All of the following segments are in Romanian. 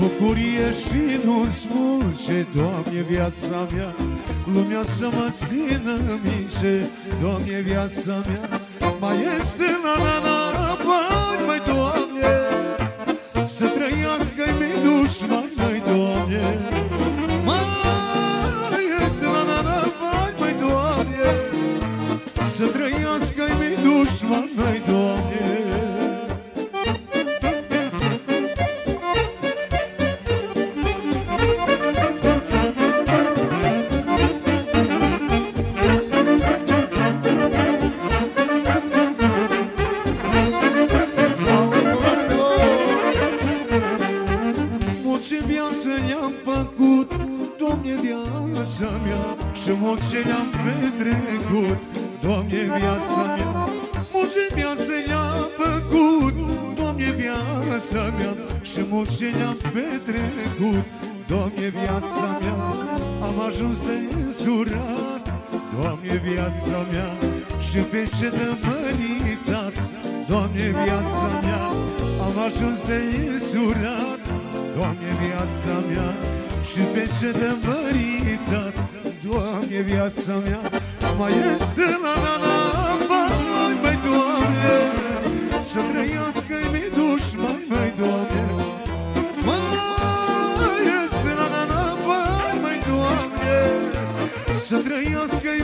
bucurie și nu smulge Doamne, viața mea, lumea să mă țină mince Doamne, viața mea, mai este la la la bani, mai Doamne Și multe ne-am petrecut, Doamne, viața mea. Ce viață ne-a făcut Doamne, viața mea. Și mult ce ne-am petrecut Doamne, viața mea. Am ajuns de însurat Doamne, viața mea. Și pe ce de măritat Doamne, viața mea. Am ajuns de însurat Doamne, viața mea. Și pe ce de măritat Doamne, viața mea Mai este la la la Doamne. Să trăiască-i dușman, măi, Doamne. Mai este la la la bani, măi, Doamne. Să trăiască-i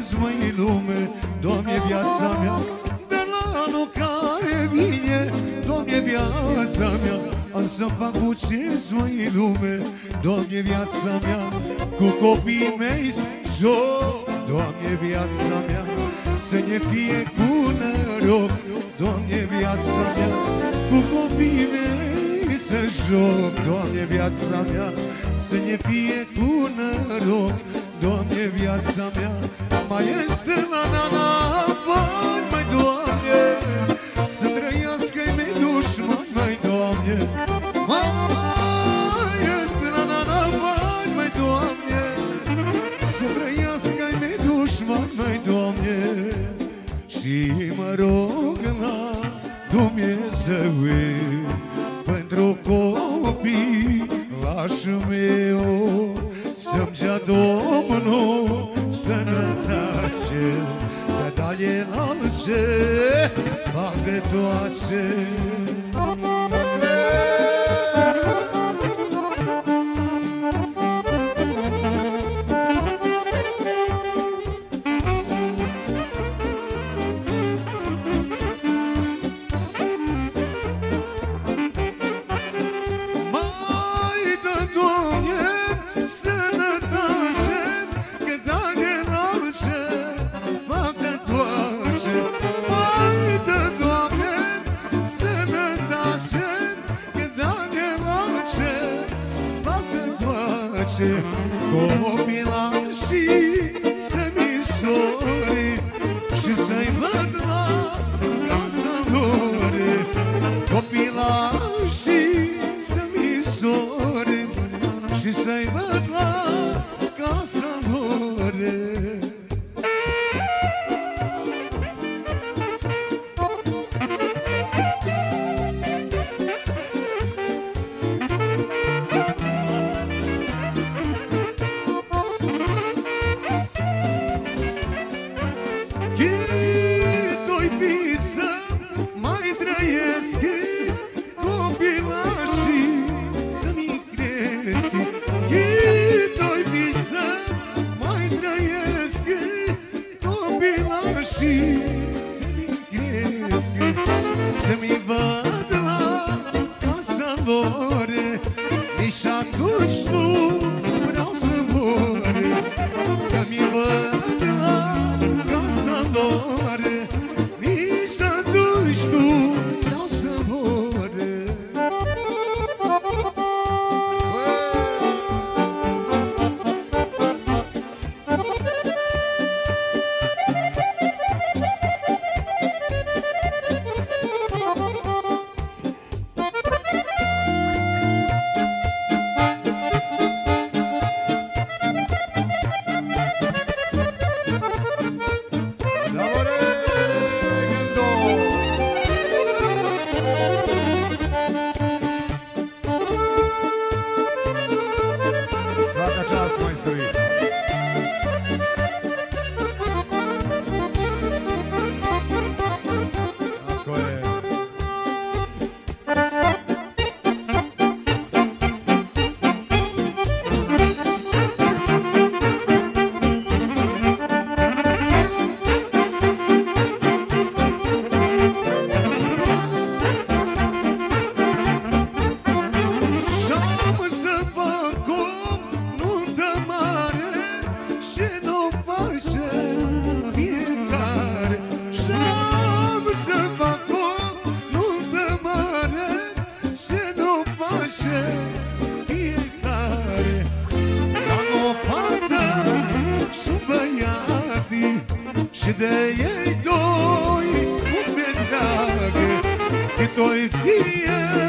vezi măi lume, Doamne viața mea. De la anul care vine, Doamne viața mea. Am să-mi fac bucez măi lume, Doamne viața mea. Cu copiii mei joc, Doamne viața mea. Să ne fie cu noroc, Doamne viața mea. Cu copiii mei să joc, Doamne viața mea. Să ne fie cu noroc, Doamne viața mea mai este la nana Bani mai doamne. Să trăiască-i mei dușmani mai doamne. Mai este la nana Bani mai doamne. Să trăiască-i mei dușmani mai doamne. Și mă rog la Dumnezeu Pentru copii lași meu Să-mi Domnul sănătace Pe da el alge, fac de three. cât oi fie